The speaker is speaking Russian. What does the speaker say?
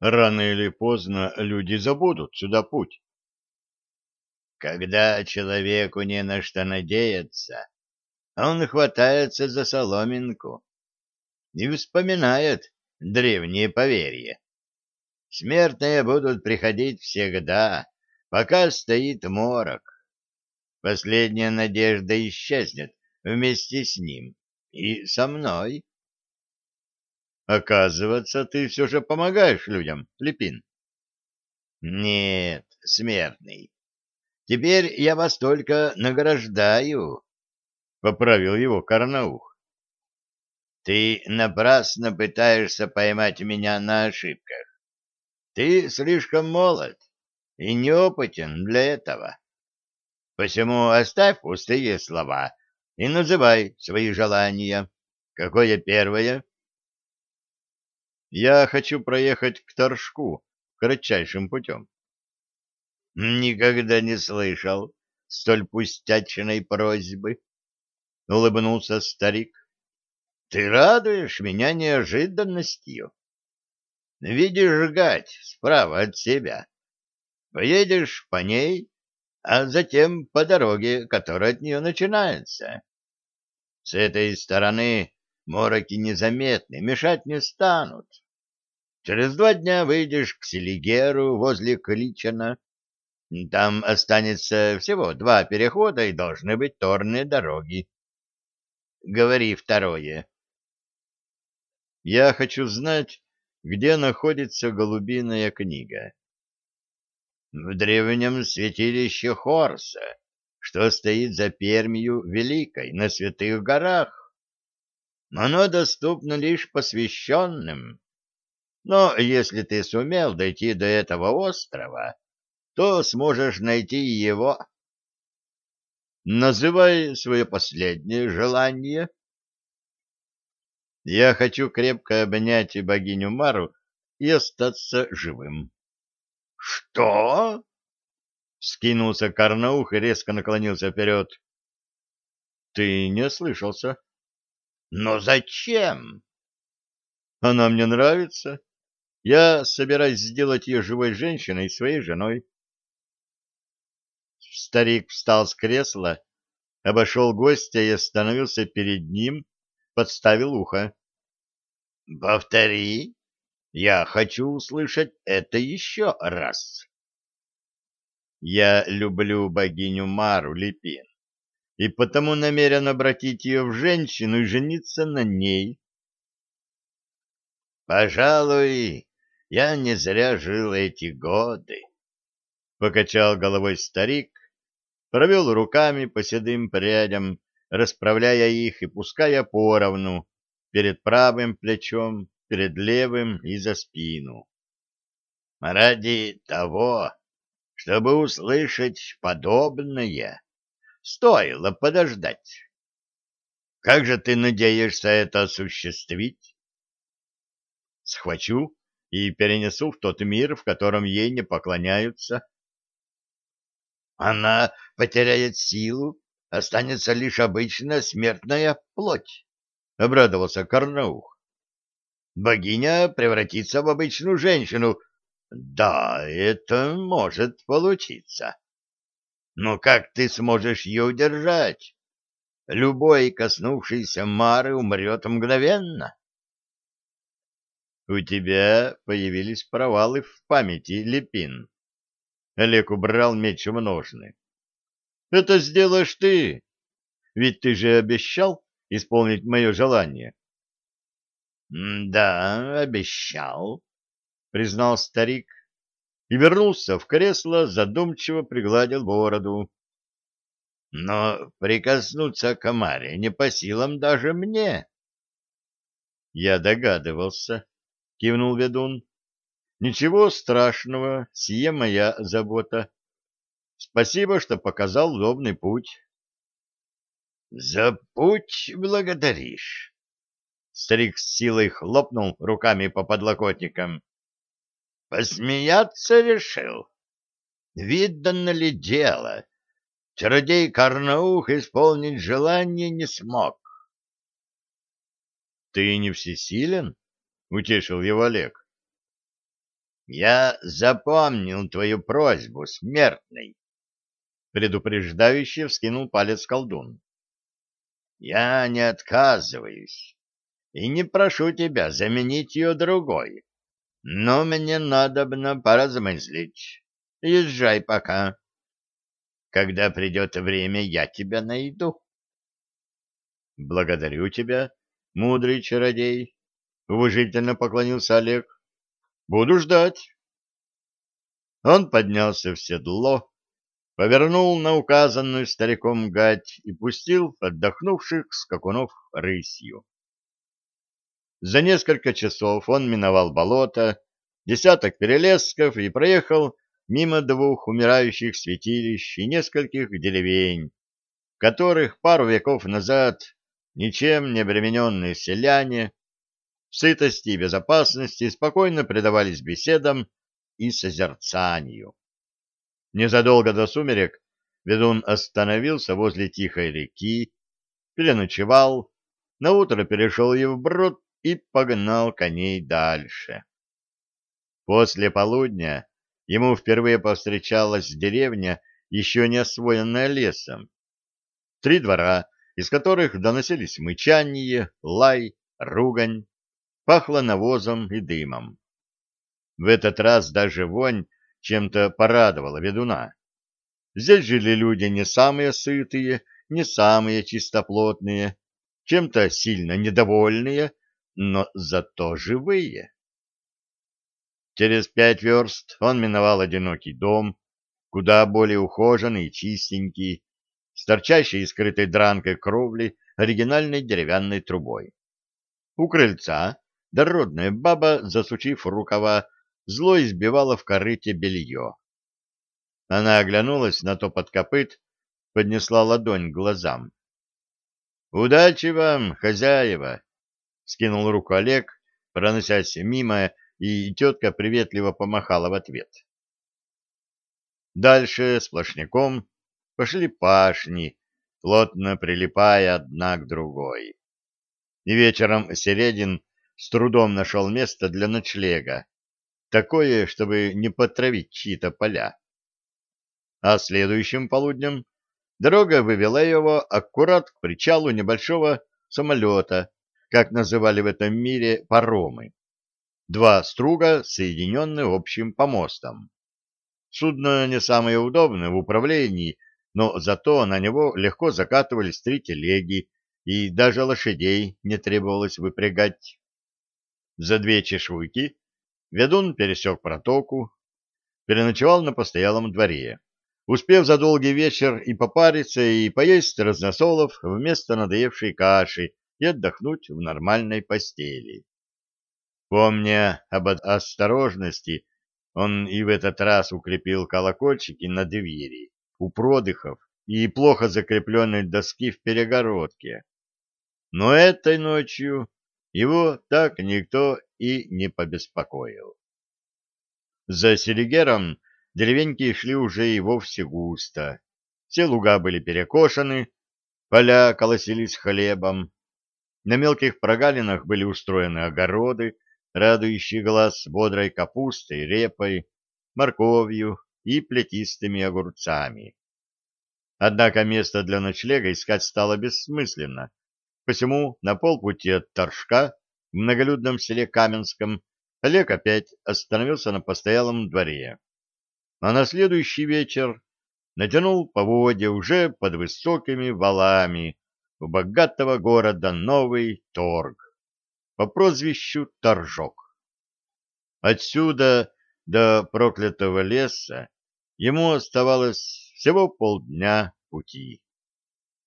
Рано или поздно люди забудут сюда путь. Когда человеку не на что надеяться, он хватается за соломинку и вспоминает древние поверья. Смертные будут приходить всегда, пока стоит морок. Последняя надежда исчезнет вместе с ним и со мной. Оказывается, ты все же помогаешь людям, Липин. Нет, смертный. Теперь я вас только награждаю, — поправил его Карнаух. Ты напрасно пытаешься поймать меня на ошибках. Ты слишком молод и неопытен для этого. Посему оставь пустые слова и называй свои желания. Какое первое? Я хочу проехать к Торжку кратчайшим путем. Никогда не слышал столь пустячной просьбы, — улыбнулся старик. Ты радуешь меня неожиданностью. Видишь гать справа от себя. Поедешь по ней, а затем по дороге, которая от нее начинается. С этой стороны мороки незаметны, мешать не станут. Через два дня выйдешь к Селигеру возле Кличана. Там останется всего два перехода и должны быть торные дороги. Говори второе. Я хочу знать, где находится голубиная книга. В древнем святилище Хорса, что стоит за Пермию Великой на Святых горах. Оно доступно лишь посвященным. Но если ты сумел дойти до этого острова, то сможешь найти его. Называй свое последнее желание. Я хочу крепко обнять богиню Мару и остаться живым. — Что? — скинулся Карнаух и резко наклонился вперед. — Ты не ослышался. — Но зачем? — Она мне нравится. Я собираюсь сделать ее живой женщиной своей женой. Старик встал с кресла, обошел гостя и остановился перед ним, подставил ухо. — Повтори. Я хочу услышать это еще раз. Я люблю богиню Мару Липин, и потому намерен обратить ее в женщину и жениться на ней. — Пожалуй, я не зря жил эти годы. Покачал головой старик, провел руками по седым прядям, расправляя их и пуская поровну перед правым плечом, перед левым и за спину. Ради того, чтобы услышать подобное, стоило подождать. Как же ты надеешься это осуществить? Схвачу и перенесу в тот мир, в котором ей не поклоняются. Она потеряет силу, останется лишь обычная смертная плоть, — обрадовался Карнаух. Богиня превратится в обычную женщину. Да, это может получиться. Но как ты сможешь ее удержать? Любой, коснувшийся Мары, умрет мгновенно. У тебя появились провалы в памяти, Лепин. Олег убрал меч в ножны. Это сделаешь ты. Ведь ты же обещал исполнить мое желание. — Да, обещал, — признал старик и вернулся в кресло, задумчиво пригладил бороду. — Но прикоснуться к Амаре не по силам даже мне. — Я догадывался. — кивнул ведун. — Ничего страшного, сие моя забота. Спасибо, что показал удобный путь. — За путь благодаришь? Старик с силой хлопнул руками по подлокотникам. — Посмеяться решил? Видно ли дело? Чародей Карнаух исполнить желание не смог. — Ты не всесилен? — утешил его Олег. Я запомнил твою просьбу, смертный. Предупреждающе вскинул палец колдун. Я не отказываюсь и не прошу тебя заменить ее другой, но мне надобно поразмыслить. Езжай пока. Когда придет время, я тебя найду. — Благодарю тебя, мудрый чародей, — уважительно поклонился Олег. — Буду ждать. Он поднялся в седло, повернул на указанную стариком гать и пустил отдохнувших скакунов рысью. За несколько часов он миновал болото, десяток перелесков и проехал мимо двух умирающих святилищ и нескольких деревень, в которых пару веков назад ничем не обремененные селяне сытости и безопасности спокойно предавались беседам и созерцанию. Незадолго до сумерек ведун остановился возле тихой реки, переночевал, наутро перешел ее вброд и погнал коней дальше. После полудня ему впервые повстречалась деревня, еще не освоенная лесом. Три двора, из которых доносились мычание, лай, ругань, пахло навозом и дымом. В этот раз даже вонь чем-то порадовала ведуна. Здесь жили люди не самые сытые, не самые чистоплотные, чем-то сильно недовольные, но зато живые. Через пять верст он миновал одинокий дом, куда более ухоженный и чистенький, с торчащей и скрытой дранкой кровли оригинальной деревянной трубой. У крыльца дородная баба, засучив рукава, зло избивала в корыте белье. Она оглянулась на топот копыт, поднесла ладонь к глазам. — Удачи вам, хозяева! — скинул руку Олег, проносясь мимо, и тетка приветливо помахала в ответ. Дальше сплошняком пошли пашни, плотно прилипая одна к другой. И вечером Середин с трудом нашел место для ночлега, такое, чтобы не потравить чьи-то поля. А следующим полуднем дорога вывела его аккурат к причалу небольшого самолета, как называли в этом мире паромы. Два струга, соединенные общим помостом. Судно не самое удобное в управлении, но зато на него легко закатывались три телеги, и даже лошадей не требовалось выпрягать. За две чешуйки ведун пересек протоку, переночевал на постоялом дворе, успев за долгий вечер и попариться, и поесть разносолов вместо надоевшей каши и отдохнуть в нормальной постели. Помня об осторожности, он и в этот раз укрепил колокольчики на двери, у продыхов и плохо закрепленной доски в перегородке. Но этой ночью его так никто и не побеспокоил. За Селигером деревеньки шли уже и вовсе густо. Все луга были перекошены, поля колосились хлебом. На мелких прогалинах были устроены огороды, радующий глаз бодрой капустой, репой, морковью и плетистыми огурцами. Однако место для ночлега искать стало бессмысленно, посему на полпути от Торжка в многолюдном селе Каменском Олег опять остановился на постоялом дворе, а на следующий вечер натянул поводья уже под высокими валами у богатого города Новый Торг по прозвищу Торжок. Отсюда до проклятого леса ему оставалось всего полдня пути.